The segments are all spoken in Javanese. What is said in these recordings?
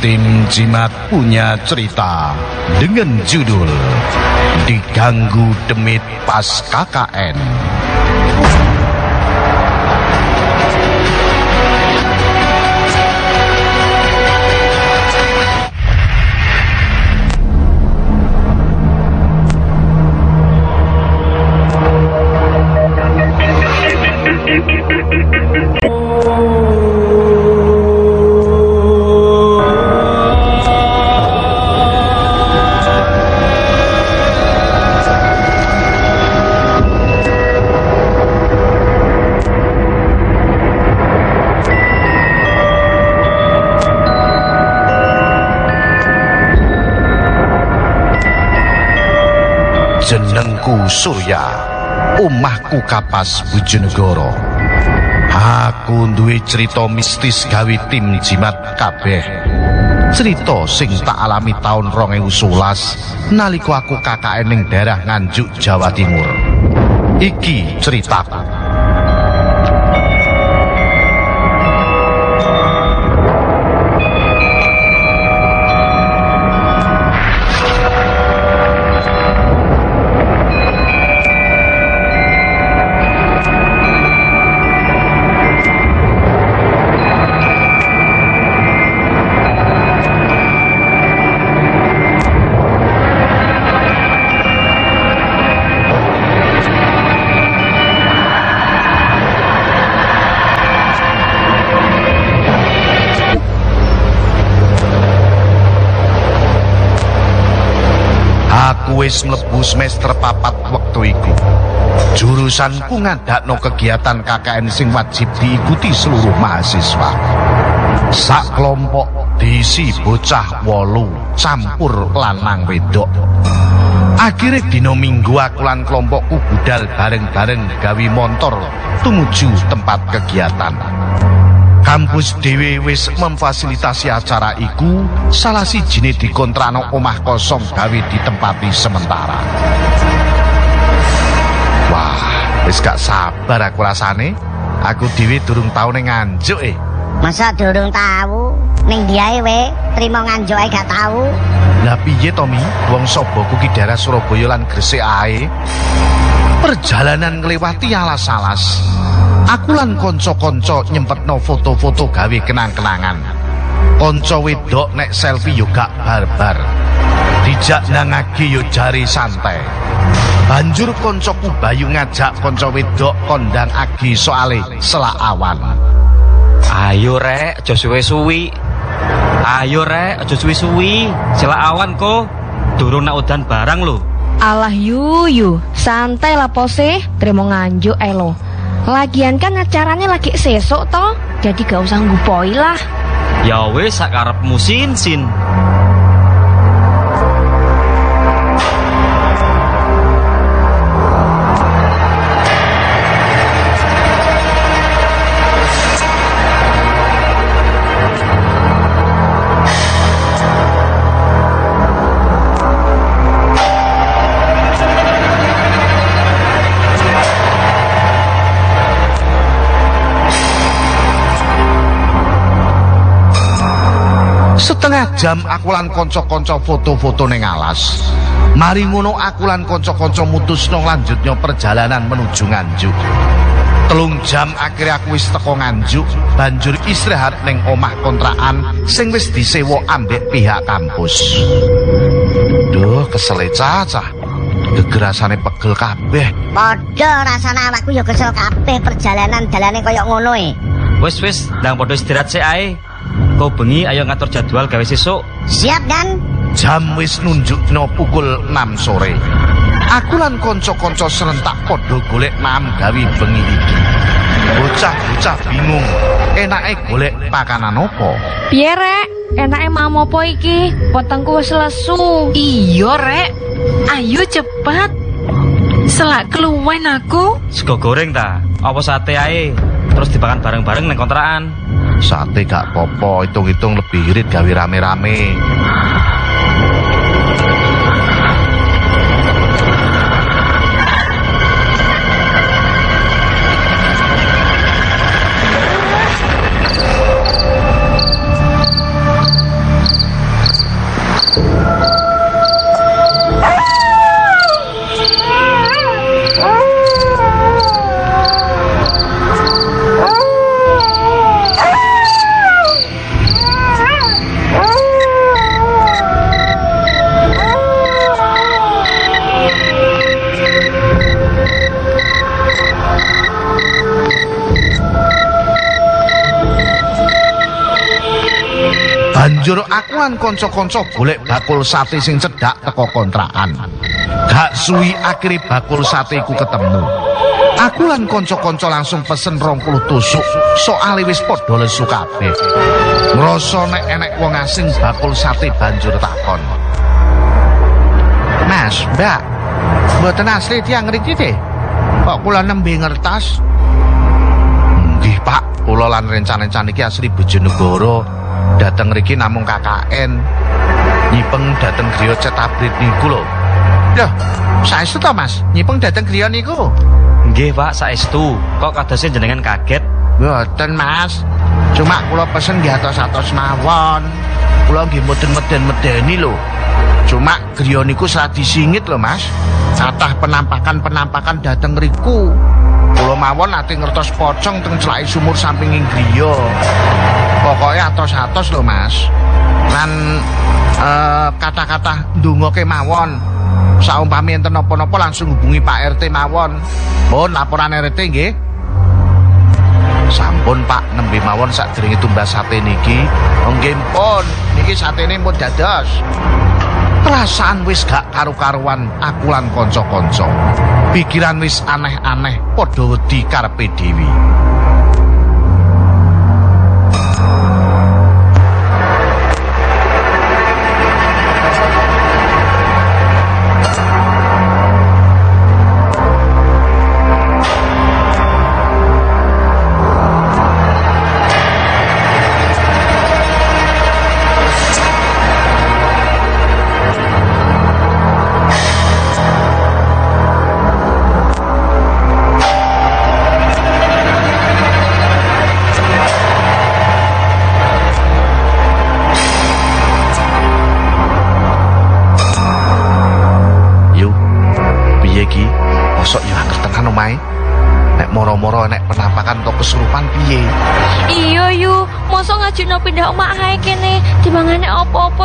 Tim Jimat punya cerita dengan judul Diganggu Demit Pas KKN. Jenengku Surya omahku kapas Bojonegoro. Aku duwe cerita mistis gawe tim jimat kabeh. Cerita sing tak alami tahun 2011 nalika aku KKN ning daerah Nganjuk Jawa Timur. Iki ceritaku Wis mlebu semester papat wektu iku. Jurusanku ngadakno kegiatan KKN sing wajib diikuti seluruh mahasiswa. Sak kelompok diisi bocah wolu campur lanang wedok. Akhirnya dino minggu aku lan kelompokku budal bareng-bareng gawe montor tumuju tempat kegiatan. Kampus dhewe wis memfasilitasi acara iku salah sijine dikontrano omah kosong gawe ditempati sementara. Wah, wis gak sabar aku rasane. Aku dhewe durung tau ning nganjuk eh. Masa durung tahu? Ning diae we, trimo nganjuk ae gak tahu. Lah piye Tommy? Wong soboku ki daerah Surabaya lan Gresik ae. Perjalanan nglewati alas-alas. Aku lan kanca-kanca nyempetno foto-foto gawe kenang-kenangan. Kanca wedok nek selfie yo gak barbar. Dijak nangake yo jari santai. Banjur koncoku Bayu ngajak kanca wedok kondang agi soale selak awan. Ayo rek, aja suwe-suwi. Ayo rek, aja suwi-suwi. Celak awan kok. Durung nak udan barang lho. Alah yuyu, santai lah pose, terima nganjuk elo. Lagian kan acaranya lagi sesok toh, jadi gak usah ngupoi lah. Ya wis sak karepmu sin-sin. Setengah jam aku lan kanca-kanca foto-foto ning alas. Mari ngono aku lan kanca-kanca mutusno lanjutnya perjalanan menuju Nganjuk. Telung jam akhirnya aku wis teko Nganjuk, banjur istirahat ning omah kontrakan sing wis disewa ambek pihak kampus. Duh, kesel cacah. Gegerasane pegel kabeh. Padha rasane awakku ya kesel kabeh perjalanan dalane koyo ngono e. Wis wis, ndang padha istirahat sik ae. Kau bengi ayo ngatur jadwal gawe sesuk. Siap dan Jam wis nunjukno pukul 6 sore. Aku lan kanca-kanca serentak padha golek nam gawe bengi iki. Bocah-bocah bingung, enake golek pakanan apa? Piye rek, enake mau apa iki? Potongku wis lesu. Iya, Rek. Ayo cepat. Selak keluwen aku. Sego goreng ta? Apa sate ae? Terus dipakan bareng-bareng nang kontrakan. Sate gak popo, hitung-hitung lebih irit gawe rame-rame. Banjur aku lan kanca-kanca golek bakul sate sing cedhak teko kontrakan. Gak suwi akhire bakul sate iku ketemu. Aku lan kanca-kanca langsung pesen 20 tusuk, soalé wis padha lesu kabeh. Ngrasa nek enek wong asing bakul sate banjur takon. Mas, Mbak, mboten asli tiyang mriki teh. Kok kula nembe ngertos? Nggih, Pak. Kula lan rencan-rencan iki asli Bojonegoro. Dateng mriki namung KKN. Nyipeng dateng griya cetabrit niku lho. Loh, saestu to, Mas? Nyipeng dateng griya niku? Nggih, Pak, saestu. Kok kadosnya jenengan kaget? Mboten, Mas. Cuma kula pesen nggih atos-atos mawon. Kula nggih mboten meden-medeni lho. Cuma griya niku seradi singit lho, Mas. Catah penampakan-penampakan dateng riku. Kula mawon ate ngertos pocong teng celake sumur sampinging griya. Pokoke atos-atos lho, Mas. Lan eh, kata-kata ndonga kemawon. Saumpami enten napa-napa langsung hubungi Pak RT mawon. Pun laporan RT nggih. Sampun Pak nembe mawon sadurunge tumbas sate niki. Oh, Nggih pun, niki satene pun dados. Perasaan wis gak karu-karuan aku lan kanca-kanca. Pikiran wis aneh-aneh padha wedi karepe dhewe.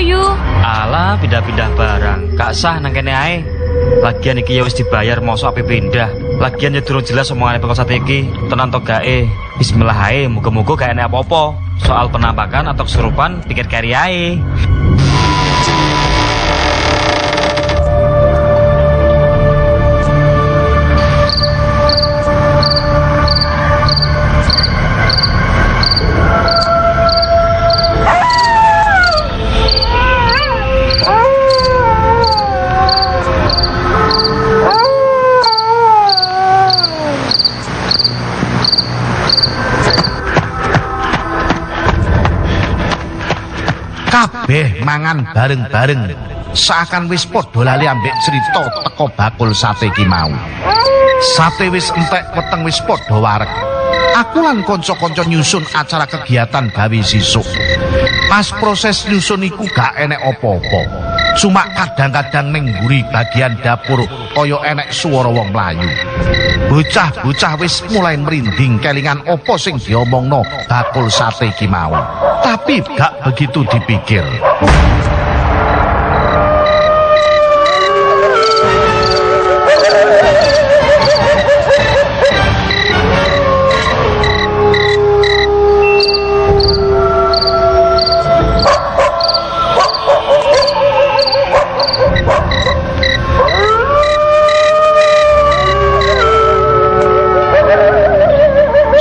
Yu. Alah, pindah-pindah barang. Gak sah nang kene ae. Lagian iki ya wis dibayar mosok ape pindah. Lagian ya durung jelas omongane sate iki. Tenan to gae. Bismillah ae, muga-muga gak enek apa-apa. Soal penampakan atau kesurupan pikir kari ae. Kabeh mangan bareng-bareng. Seakan wis padha lali ambek cerita teko bakul sate ki mau. Sate wis entek weteng wis padha wareg. Aku lan kanca-kanca nyusun acara kegiatan gawe sisuk. Pas proses nyusun iku gak enek apa-apa. Cuma kadang-kadang ning mburi bagian dapur kaya enek swara wong mlayu. Bocah-bocah wis mulai merinding kelingan apa sing diomongno bakul sate ki mau. Tapi gak begitu dipikir.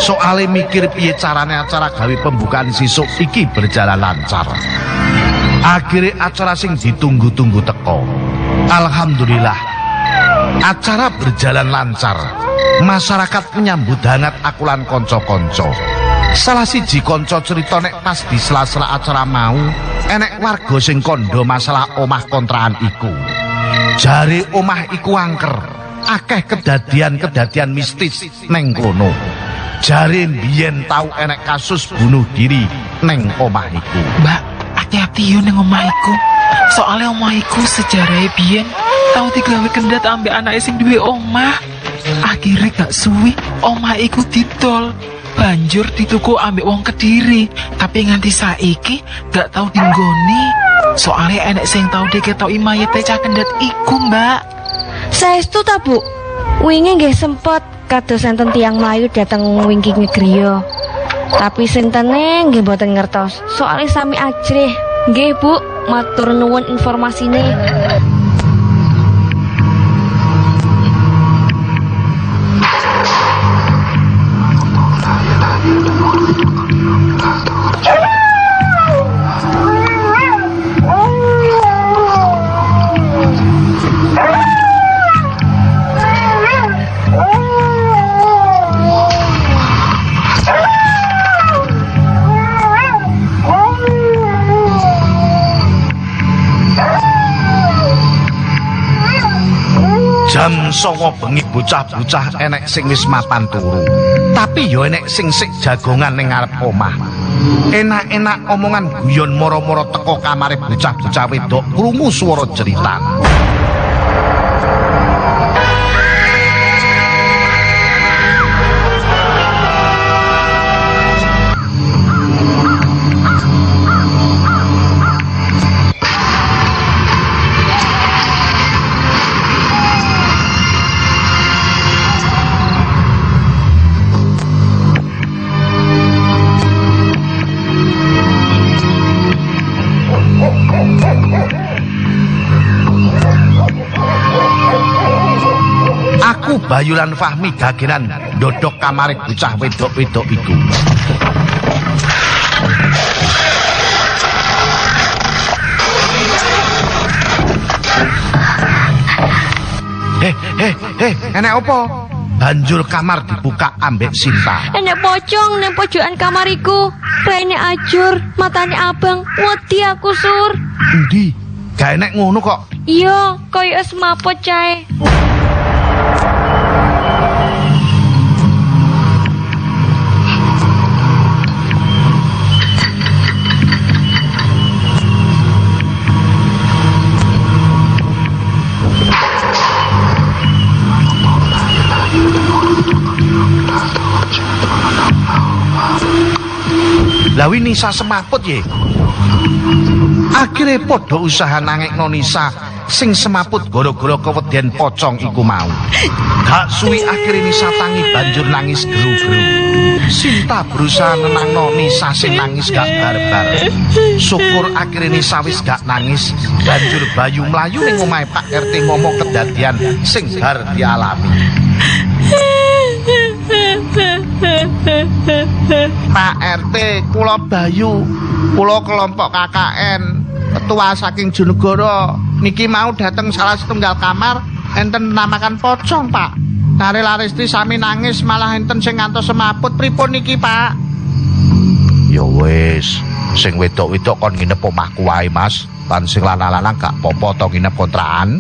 Soale mikir piye carane acara gawe pembukaan sisuk iki berjalan lancar. Akhirnya acara sing ditunggu-tunggu teko. Alhamdulillah. Acara berjalan lancar. Masyarakat menyambut hangat aku lan konco-konco. Salah siji konco cerita nek pas di sela-sela acara mau, enek warga sing kondo masalah omah kontraan iku. Jari omah iku angker. Akeh kedadian-kedadian mistis neng kono. Jari biyen tau enek kasus bunuh diri neng omah iku. Mbak, hati-hati yo nang omahku. Soalnya omahku sejarah biyen tau digawe kendat ambek anak sing duwe omah. Akhirnya gak suwi omah iku didol. Banjur dituku ambek wong kediri. Tapi nganti saiki gak tau dinggoni. Soalnya enek sing tau diketoki mayate cah kendat iku, Mbak. Saestu ta, Bu? Wingi nggih sempet kados enten tiyang Melayu dateng wingking ngegriya. Tapi sintene nggih mboten ngertos, soalnya sami ajrih Nggih, Bu. Matur nuwun informasine. Songo bengi bocah-bocah enek sing wis mapan turu. Tapi yo enek sing sik jagongan ning ngarep omah. Enak-enak omongan guyon moro-moro teko kamare bocah-bocah wedok krungu swara jeritan. Aku Bayu lan Fahmi dagenan ndodok kamare bocah wedok-wedok iku. Heh, heh, heh, enek apa? Banjur kamar dibuka ambek Sinta. Enek pocong nang pojokan kamariku. Raine ajur, matane abang. Wedi aku sur. Endi? Gak enek ngono kok. Iya, koyo semaput cae. Lah wi Nisa semaput ye. Akhire padha usaha nangekno Nisa sing semaput gara-gara kewedyen pocong iku mau. Gak suwi akhire Nisa tangi banjur nangis geru-geru. Sinta berusaha nenangno Nisa sing nangis gak barbar. Syukur akhire Nisa wis gak nangis, banjur Bayu mlayu ning omahe Pak RT ngomong kedadian sing bar dialami. Pak RT, kula Bayu, kula kelompok KKN, ketua saking Jonegoro. Niki mau dateng salah setunggal kamar, enten namakan pocong, Pak. Nari Laristi sami nangis malah enten sing ngantos semaput pripun niki, Pak? Ya wis, sing wedok-wedok kon nginep omahku wae, Mas. Lan sing lanang-lanang gak popo to nginep kontrakan.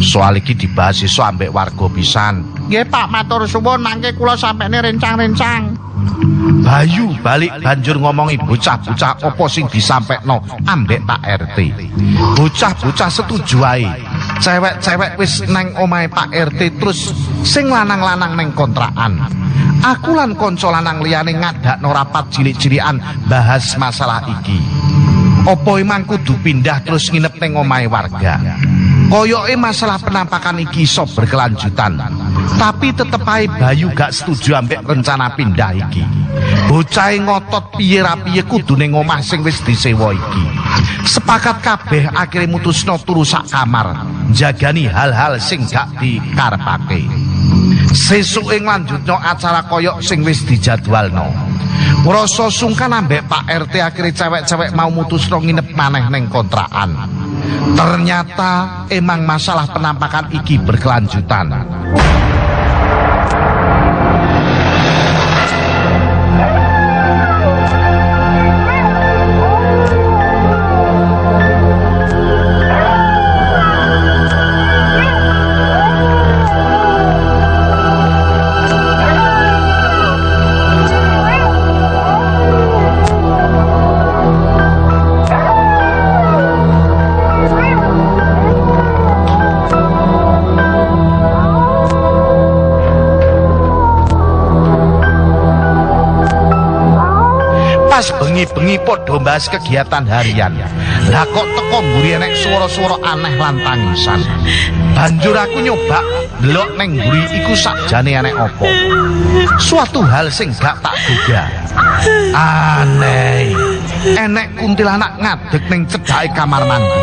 Soal iki dibahas iso ambek warga pisan. Nggih, Pak, matur suwun mangke kula sampene rencang-rencang. Bayu balik banjur ngomongi bocah-bocah apa sing disampekno ambek Pak RT. Bocah-bocah setuju ae. Cewek-cewek wis nang omahe Pak RT terus sing lanang-lanang neng kontrakan. Aku lan kanca lanang liyane ngadakno rapat cilik-cilikan bahas masalah iki. Apa emang kudu pindah terus nginep ning omahe warga? Koyoke masalah penampakan iki iso berkelanjutan. Tapi tetep ae Bayu gak setuju ambek rencana pindah iki. Bocahe ngotot piye ra piye kudu ning omah sing wis disewa iki. Sepakat kabeh akhire mutusno turu sak kamar, jagani hal-hal sing gak dikarepake. Sesuke nglanjutno acara koyok sing wis dijadwalno. Ngrasa sungkan ambek Pak RT akhirnya cewek-cewek mau mutusno nginep maneh ning kontrakan. Ternyata emang masalah penampakan iki berkelanjutan. Pas bengi-bengi padha bahas kegiatan harian. Lah kok teko mburi enek swara-swara aneh lan tangisan. Banjur aku nyoba ndelok ning mburi iku sakjane enek apa. Suatu hal sing gak tak duga. Aneh. enek kuntilanak ngadeg ning cedhake kamar mandi.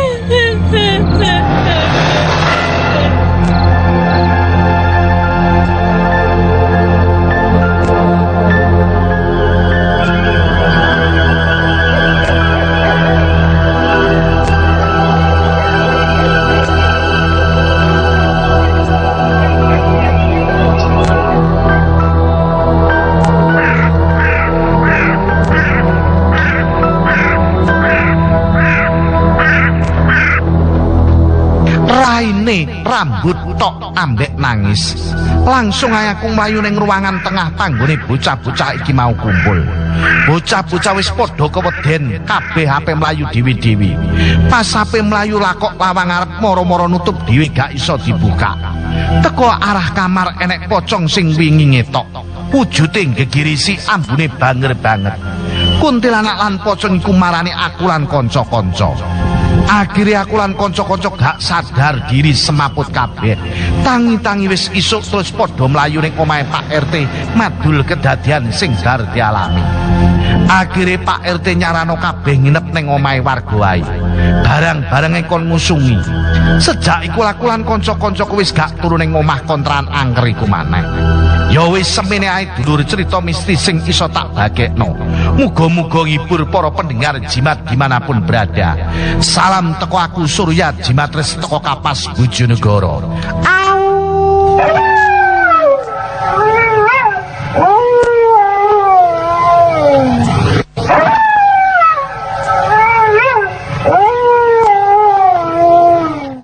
Rambut tok ambek nangis. Langsung ae aku mlayu ning ruangan tengah panggone bocah-bocah iki mau kumpul. Bocah-bocah wis padha keweden kabeh HP mlayu dewi-dewi pas HP mlayu lakok lawang arep moro-moro nutup dhewe gak iso dibuka. Teko arah kamar enek pocong sing wingi ngetok. Wujute gegirisi ambune banger banget. Kuntilanak lan pocong iku marani aku lan kanca-kanca Akhirnya aku lan konco-konco gak sadar diri semaput kabeh. Tangi-tangi wis isuk terus padha mlayu ning omahe Pak RT madul kedadian sing bar dialami. Akhirnya Pak RT nyarano kabeh nginep ning omahe warga wae. Barang-barange kon ngusungi. Sejak iku aku lan konco-konco wis gak turu ning omah kontrakan angker iku maneh. Ya wis semene ae dulur cerita mistis sing iso tak bagekno. Muga-muga ngibur para pendengar jimat dimanapun berada. Salam teko aku Surya Jimatres teko Kapas Bojonegoro.